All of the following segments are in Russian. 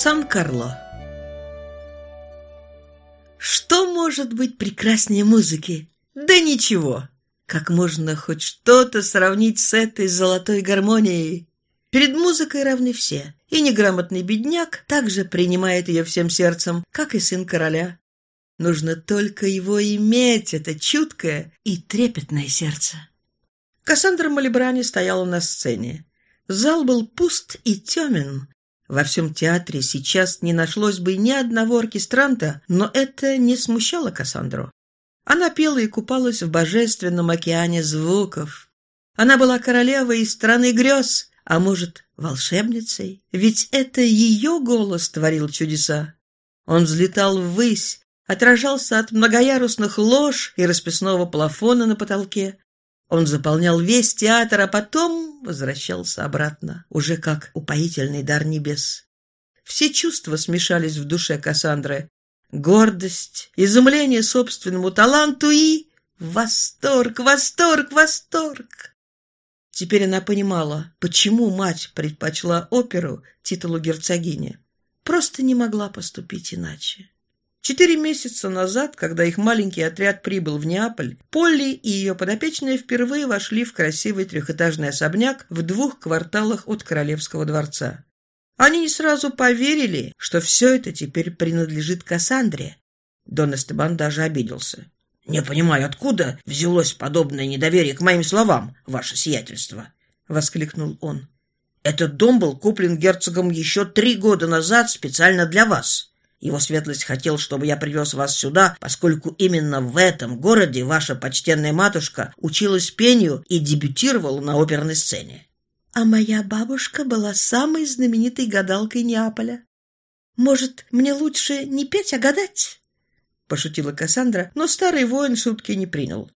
Сан-Карло Что может быть прекраснее музыки? Да ничего! Как можно хоть что-то сравнить с этой золотой гармонией? Перед музыкой равны все, и неграмотный бедняк также принимает ее всем сердцем, как и сын короля. Нужно только его иметь, это чуткое и трепетное сердце. Кассандра Малибрани стояла на сцене. Зал был пуст и темен. Во всем театре сейчас не нашлось бы ни одного оркестранта, но это не смущало Кассандру. Она пела и купалась в божественном океане звуков. Она была королевой из страны грез, а может, волшебницей? Ведь это ее голос творил чудеса. Он взлетал ввысь, отражался от многоярусных лож и расписного плафона на потолке. Он заполнял весь театр, а потом возвращался обратно, уже как упоительный дар небес. Все чувства смешались в душе Кассандры. Гордость, изумление собственному таланту и... Восторг, восторг, восторг! Теперь она понимала, почему мать предпочла оперу титулу герцогини. Просто не могла поступить иначе. Четыре месяца назад, когда их маленький отряд прибыл в Неаполь, Полли и ее подопечные впервые вошли в красивый трехэтажный особняк в двух кварталах от Королевского дворца. Они не сразу поверили, что все это теперь принадлежит Кассандре. Дон Эстебан даже обиделся. «Не понимаю, откуда взялось подобное недоверие к моим словам, ваше сиятельство?» — воскликнул он. «Этот дом был куплен герцогом еще три года назад специально для вас. Его светлость хотел, чтобы я привез вас сюда, поскольку именно в этом городе ваша почтенная матушка училась пению и дебютировала на оперной сцене. А моя бабушка была самой знаменитой гадалкой Неаполя. Может, мне лучше не петь, а гадать? Пошутила Кассандра, но старый воин шутки не принял.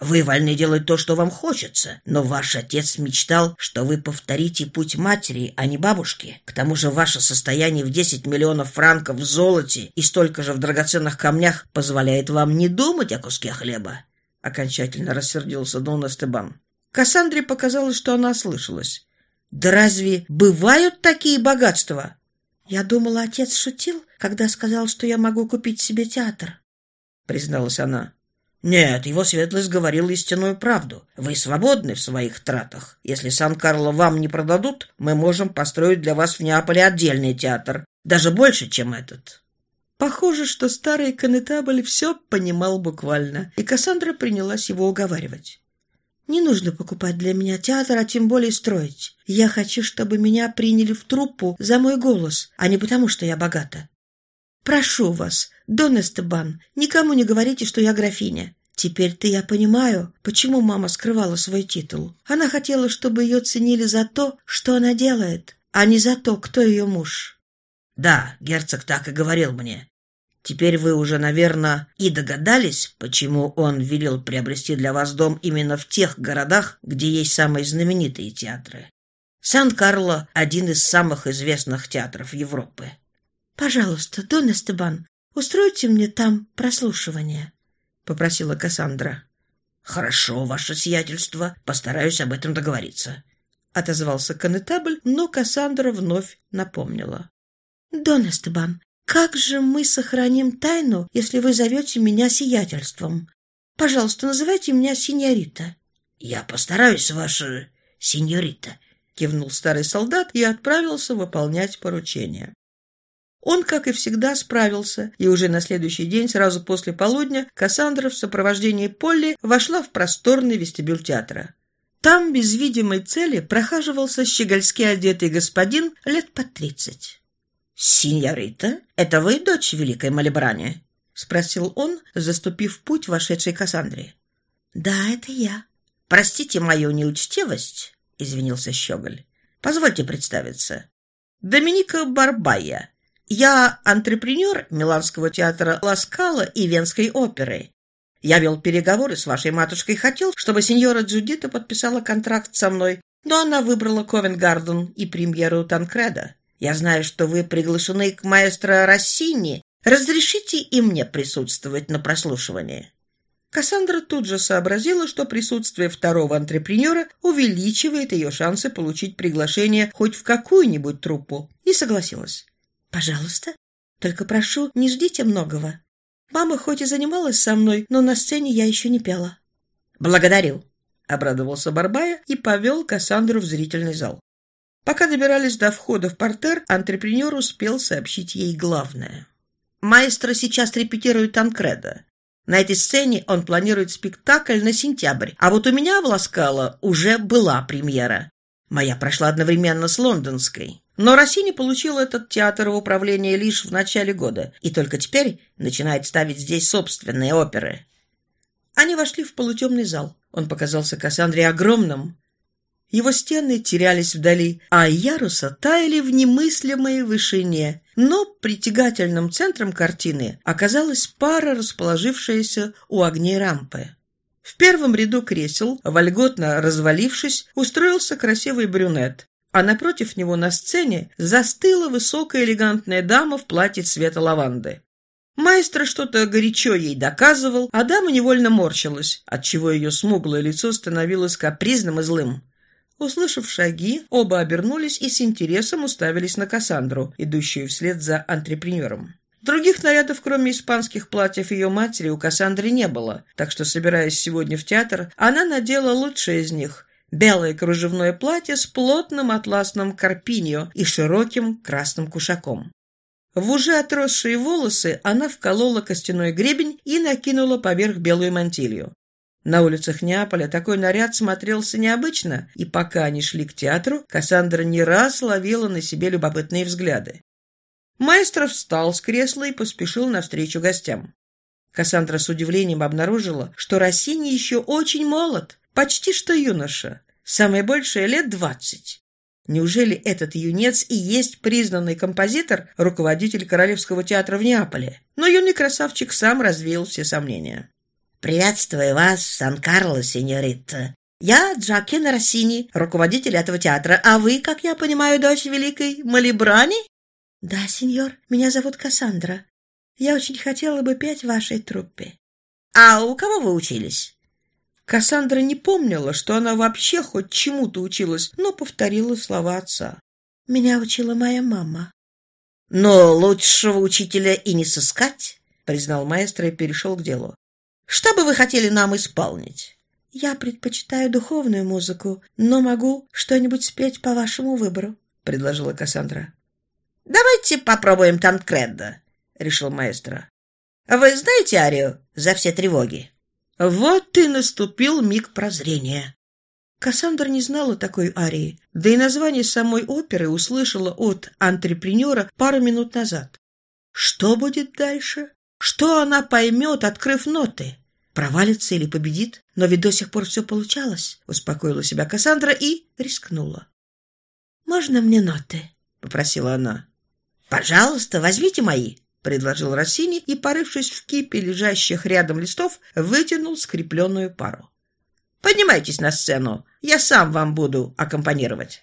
Вы вольны делать то, что вам хочется, но ваш отец мечтал, что вы повторите путь матери, а не бабушки. К тому же ваше состояние в 10 миллионов франков в золоте и столько же в драгоценных камнях позволяет вам не думать о куске хлеба. Окончательно рассердился Дон Эстебан. Кассандре показалось, что она ослышалась. «Да разве бывают такие богатства?» «Я думала, отец шутил, когда сказал, что я могу купить себе театр», — призналась она. «Нет, его светлость говорил истинную правду. Вы свободны в своих тратах. Если Сан-Карло вам не продадут, мы можем построить для вас в Неаполе отдельный театр. Даже больше, чем этот». Похоже, что старый конетабль все понимал буквально, и Кассандра принялась его уговаривать. «Не нужно покупать для меня театр, а тем более строить. Я хочу, чтобы меня приняли в труппу за мой голос, а не потому, что я богата. Прошу вас, Дон Эстебан, никому не говорите, что я графиня. Теперь-то я понимаю, почему мама скрывала свой титул. Она хотела, чтобы ее ценили за то, что она делает, а не за то, кто ее муж. Да, герцог так и говорил мне. Теперь вы уже, наверное, и догадались, почему он велел приобрести для вас дом именно в тех городах, где есть самые знаменитые театры. Сан-Карло – один из самых известных театров Европы. «Пожалуйста, Дон Эстебан, устройте мне там прослушивание», — попросила Кассандра. «Хорошо, ваше сиятельство, постараюсь об этом договориться», — отозвался конетабль, но Кассандра вновь напомнила. «Дон Эстебан, как же мы сохраним тайну, если вы зовете меня сиятельством? Пожалуйста, называйте меня синьорита». «Я постараюсь, ваша синьорита», — кивнул старый солдат и отправился выполнять поручение. Он, как и всегда, справился, и уже на следующий день, сразу после полудня, Кассандра в сопровождении Полли вошла в просторный вестибюль театра. Там, без видимой цели, прохаживался щегольски одетый господин лет по тридцать. «Синьорита, это вы дочь великой Малибрани?» — спросил он, заступив путь вошедшей Кассандре. «Да, это я». «Простите мою неучтивость», — извинился Щеголь. «Позвольте представиться. Доминика Барбая, я антрепренер Миланского театра Ласкала и Венской оперы. Я вел переговоры с вашей матушкой и хотел, чтобы сеньора Джудита подписала контракт со мной, но она выбрала Ковенгарден и премьеру Танкреда. Я знаю, что вы приглашены к маэстро Рассини. Разрешите и мне присутствовать на прослушивании?» Кассандра тут же сообразила, что присутствие второго антрепренера увеличивает ее шансы получить приглашение хоть в какую-нибудь труппу, и согласилась. Пожалуйста. Только прошу, не ждите многого. Мама хоть и занималась со мной, но на сцене я еще не пела. Благодарю, обрадовался Барбая и повел Кассандру в зрительный зал. Пока добирались до входа в портер, антрепренер успел сообщить ей главное. Маэстро сейчас репетирует Танкреда. На этой сцене он планирует спектакль на сентябрь, а вот у меня в Ласкало уже была премьера. Моя прошла одновременно с лондонской. Но Россини получил этот театр в управление лишь в начале года, и только теперь начинает ставить здесь собственные оперы. Они вошли в полутемный зал. Он показался Кассандре огромным. Его стены терялись вдали, а яруса таяли в немыслимой вышине. Но притягательным центром картины оказалась пара, расположившаяся у огней рампы. В первом ряду кресел, вольготно развалившись, устроился красивый брюнет, а напротив него на сцене застыла высокая элегантная дама в платье цвета лаванды. Маэстро что-то горячо ей доказывал, а дама невольно морщилась, отчего ее смуглое лицо становилось капризным и злым. Услышав шаги, оба обернулись и с интересом уставились на Кассандру, идущую вслед за антрепренером. Других нарядов, кроме испанских платьев ее матери, у Кассандры не было, так что, собираясь сегодня в театр, она надела лучшее из них – белое кружевное платье с плотным атласным карпиньо и широким красным кушаком. В уже отросшие волосы она вколола костяной гребень и накинула поверх белую мантилью. На улицах Неаполя такой наряд смотрелся необычно, и пока они шли к театру, Кассандра не раз ловила на себе любопытные взгляды. Маэстро встал с кресла и поспешил навстречу гостям. Кассандра с удивлением обнаружила, что Россини еще очень молод, почти что юноша, самое большее лет двадцать. Неужели этот юнец и есть признанный композитор, руководитель Королевского театра в Неаполе? Но юный красавчик сам развеял все сомнения. «Приветствую вас, Сан-Карло, сеньорита. Я Джакин Россини, руководитель этого театра, а вы, как я понимаю, дочь великой Малибрани?» «Да, сеньор, меня зовут Кассандра. Я очень хотела бы петь в вашей труппе». «А у кого вы учились?» Кассандра не помнила, что она вообще хоть чему-то училась, но повторила слова отца. «Меня учила моя мама». «Но лучшего учителя и не сыскать», — признал маэстро и перешел к делу. Что бы вы хотели нам исполнить? Я предпочитаю духовную музыку, но могу что-нибудь спеть по вашему выбору, предложила Кассандра. Давайте попробуем Танкредо, решил маэстро. Вы знаете арию за все тревоги? Вот и наступил миг прозрения. Кассандра не знала такой арии, да и название самой оперы услышала от антрепренера пару минут назад. Что будет дальше? Что она поймет, открыв ноты? Провалится или победит? Но ведь до сих пор все получалось, успокоила себя Кассандра и рискнула. «Можно мне ноты?» — попросила она. «Пожалуйста, возьмите мои», — предложил Россини и, порывшись в кипе лежащих рядом листов, вытянул скрепленную пару. «Поднимайтесь на сцену, я сам вам буду аккомпанировать».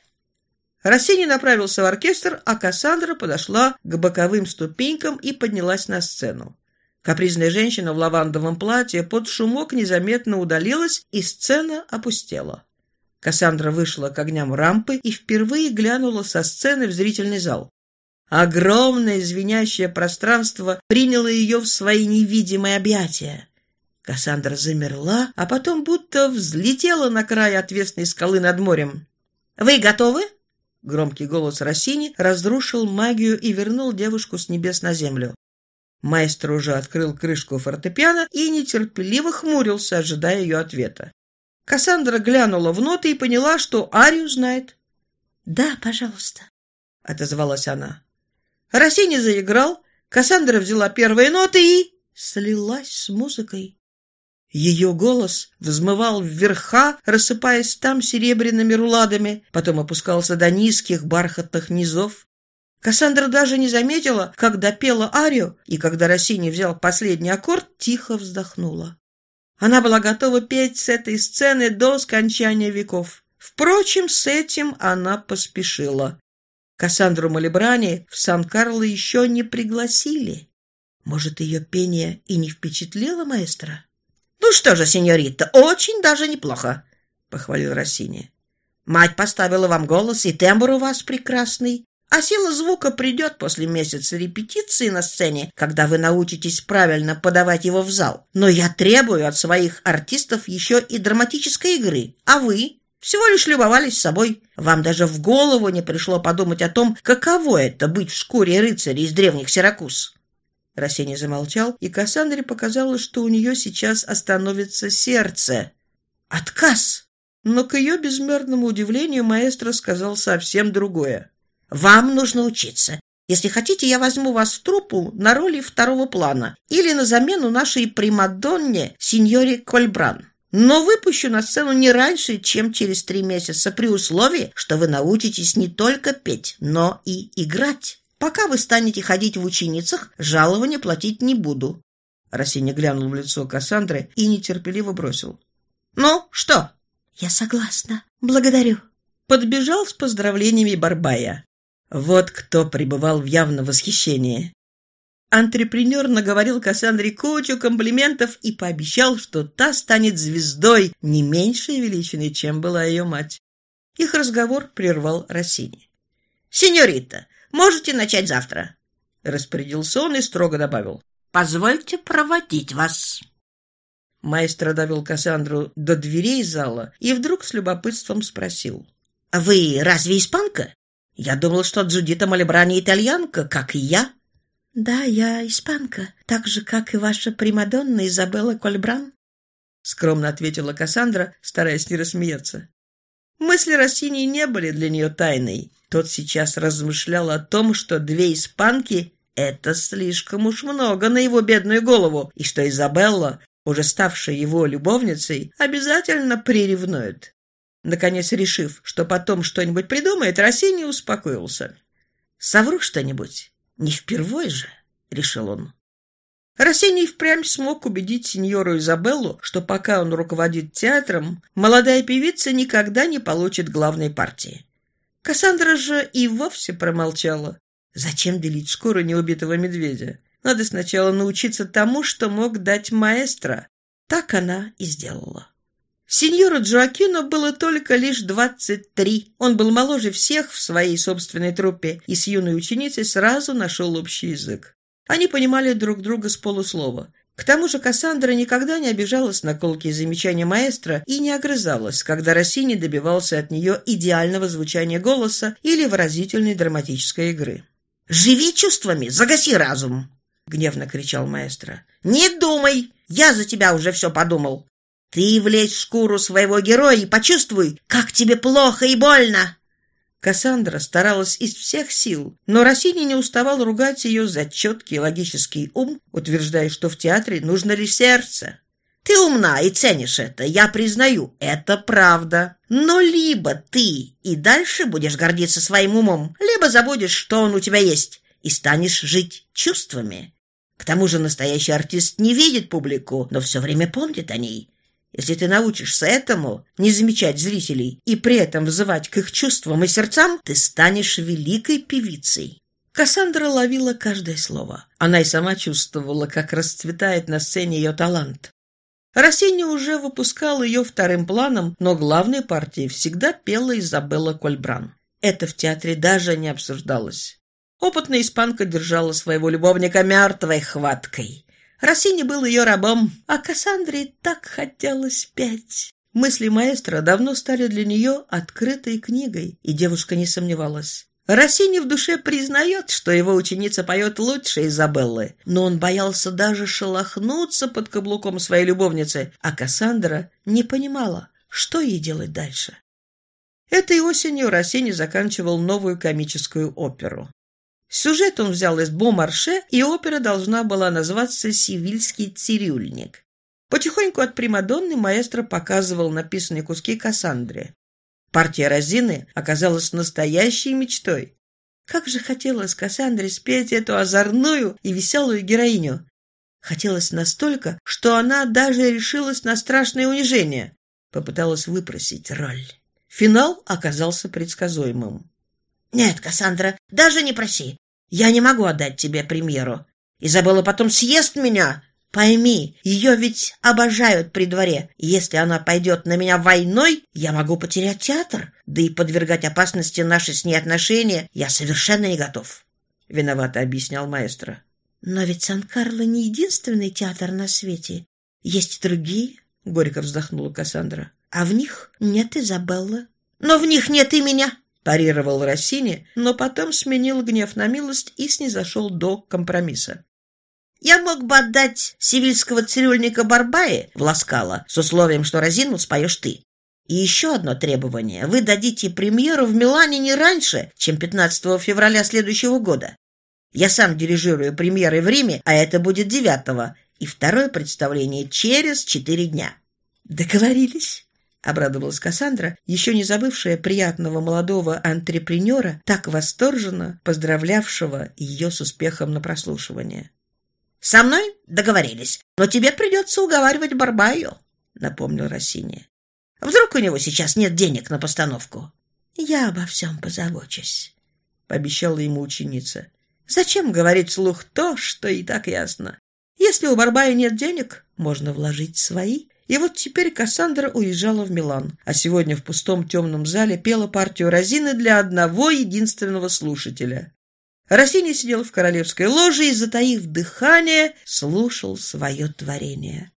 Россини направился в оркестр, а Кассандра подошла к боковым ступенькам и поднялась на сцену. Капризная женщина в лавандовом платье под шумок незаметно удалилась, и сцена опустела. Кассандра вышла к огням рампы и впервые глянула со сцены в зрительный зал. Огромное звенящее пространство приняло ее в свои невидимые объятия. Кассандра замерла, а потом будто взлетела на край отвесной скалы над морем. «Вы готовы?» Громкий голос Россини разрушил магию и вернул девушку с небес на землю. Маэстро уже открыл крышку фортепиано и нетерпеливо хмурился, ожидая ее ответа. Кассандра глянула в ноты и поняла, что Арию знает. «Да, пожалуйста», — отозвалась она. Россини заиграл, Кассандра взяла первые ноты и слилась с музыкой. Ее голос взмывал вверха, рассыпаясь там серебряными руладами, потом опускался до низких бархатных низов. Кассандра даже не заметила, как допела арию, и когда Россини взял последний аккорд, тихо вздохнула. Она была готова петь с этой сцены до скончания веков. Впрочем, с этим она поспешила. Кассандру Малибрани в Сан-Карло еще не пригласили. Может, ее пение и не впечатлило маэстро? «Ну что же, сеньорита, очень даже неплохо», — похвалил Россини. «Мать поставила вам голос, и тембр у вас прекрасный. А сила звука придет после месяца репетиции на сцене, когда вы научитесь правильно подавать его в зал. Но я требую от своих артистов еще и драматической игры. А вы? Всего лишь любовались собой. Вам даже в голову не пришло подумать о том, каково это быть в шкуре рыцаря из древних Сиракуз. Рассеянный замолчал, и Кассандре показалось, что у нее сейчас остановится сердце. Отказ! Но к ее безмерному удивлению маэстро сказал совсем другое. Вам нужно учиться. Если хотите, я возьму вас в труппу на роли второго плана или на замену нашей примадонне сеньоре Кольбран. Но выпущу на сцену не раньше, чем через три месяца, при условии, что вы научитесь не только петь, но и играть. Пока вы станете ходить в ученицах, жалования платить не буду». Рассеянно глянул в лицо Кассандры и нетерпеливо бросил. «Ну, что?» «Я согласна. Благодарю». Подбежал с поздравлениями Барбая. Вот кто пребывал в явном восхищении. Антрепренер наговорил Кассандре кучу комплиментов и пообещал, что та станет звездой не меньшей величины, чем была ее мать. Их разговор прервал Россини. «Синьорита, можете начать завтра», — распорядился он и строго добавил. «Позвольте проводить вас». Маэстро довел Кассандру до дверей зала и вдруг с любопытством спросил. «Вы разве испанка?» Я думал, что Джудита Малебрани итальянка, как и я. Да, я испанка, так же, как и ваша примадонна Изабелла Кольбран. Скромно ответила Кассандра, стараясь не рассмеяться. Мысли Россини не были для нее тайной. Тот сейчас размышлял о том, что две испанки — это слишком уж много на его бедную голову, и что Изабелла, уже ставшая его любовницей, обязательно приревнует. Наконец, решив, что потом что-нибудь придумает, Рассини успокоился. «Совру что-нибудь. Не впервой же», — решил он. Рассений впрямь смог убедить сеньору Изабеллу, что пока он руководит театром, молодая певица никогда не получит главной партии. Кассандра же и вовсе промолчала. Зачем делить шкуру неубитого медведя? Надо сначала научиться тому, что мог дать маэстро. Так она и сделала. Сеньору Джоакину было только лишь двадцать три. Он был моложе всех в своей собственной труппе и с юной ученицей сразу нашел общий язык. Они понимали друг друга с полуслова. К тому же Кассандра никогда не обижалась на колкие замечания маэстро и не огрызалась, когда Россини добивался от нее идеального звучания голоса или выразительной драматической игры. «Живи чувствами, загаси разум!» — гневно кричал маэстро. «Не думай! Я за тебя уже все подумал. Ты влезь в шкуру своего героя и почувствуй, как тебе плохо и больно. Кассандра старалась из всех сил, но Россини не уставал ругать ее за четкий логический ум, утверждая, что в театре нужно лишь сердце. Ты умна и ценишь это, я признаю, это правда. Но либо ты и дальше будешь гордиться своим умом, либо забудешь, что он у тебя есть, и станешь жить чувствами. К тому же настоящий артист не видит публику, но все время помнит о ней. Если ты научишься этому, не замечать зрителей и при этом вызывать к их чувствам и сердцам, ты станешь великой певицей. Кассандра ловила каждое слово. Она и сама чувствовала, как расцветает на сцене ее талант. Рассини уже выпускал ее вторым планом, но главной партией всегда пела Изабелла Кольбран. Это в театре даже не обсуждалось. Опытная испанка держала своего любовника мертвой хваткой. Рассини был ее рабом, а Кассандре так хотелось петь. Мысли маэстро давно стали для нее открытой книгой, и девушка не сомневалась. Рассини в душе признает, что его ученица поет лучше Изабеллы, но он боялся даже шелохнуться под каблуком своей любовницы, а Кассандра не понимала, что ей делать дальше. Этой осенью Рассини заканчивал новую комическую оперу. Сюжет он взял из Бомарше, и опера должна была называться «Сивильский цирюльник». Потихоньку от Примадонны маэстро показывал написанные куски Кассандре. Партия Розины оказалась настоящей мечтой. Как же хотелось Кассандре спеть эту озорную и веселую героиню. Хотелось настолько, что она даже решилась на страшное унижение. Попыталась выпросить роль. Финал оказался предсказуемым. «Нет, Кассандра, даже не проси. Я не могу отдать тебе премьеру. Изабелла потом съест меня. Пойми, ее ведь обожают при дворе. Если она пойдет на меня войной, я могу потерять театр. Да и подвергать опасности наши с ней отношения я совершенно не готов. Виновато объяснял маэстро. Но ведь Сан-Карло не единственный театр на свете. Есть другие, — горько вздохнула Кассандра. А в них нет Изабеллы. Но в них нет и меня, — парировал Россини, но потом сменил гнев на милость и снизошел до компромисса. Я мог бы отдать сивильского цирюльника Барбае в Ласкало с условием, что Розину споешь ты. И еще одно требование. Вы дадите премьеру в Милане не раньше, чем 15 февраля следующего года. Я сам дирижирую премьеры в Риме, а это будет 9 и второе представление через четыре дня. Договорились. — обрадовалась Кассандра, еще не забывшая приятного молодого антрепренера, так восторженно поздравлявшего ее с успехом на прослушивание. «Со мной договорились, но тебе придется уговаривать Барбаю», — напомнил Россини. «Вдруг у него сейчас нет денег на постановку?» «Я обо всем позабочусь», — пообещала ему ученица. «Зачем говорить вслух то, что и так ясно? Если у Барбая нет денег, можно вложить свои». И вот теперь Кассандра уезжала в Милан, а сегодня в пустом темном зале пела партию Розины для одного единственного слушателя. Россини сидел в королевской ложе и, затаив дыхание, слушал свое творение.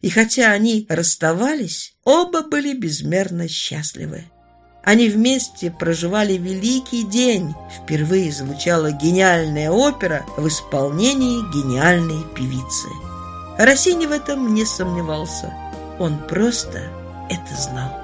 И хотя они расставались, оба были безмерно счастливы. Они вместе проживали великий день. Впервые звучала гениальная опера в исполнении гениальной певицы. Россини в этом не сомневался. Он просто это знал.